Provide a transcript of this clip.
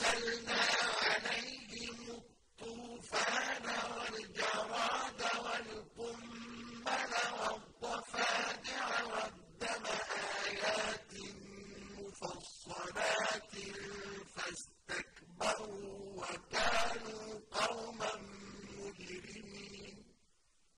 أَرْسَلْنَا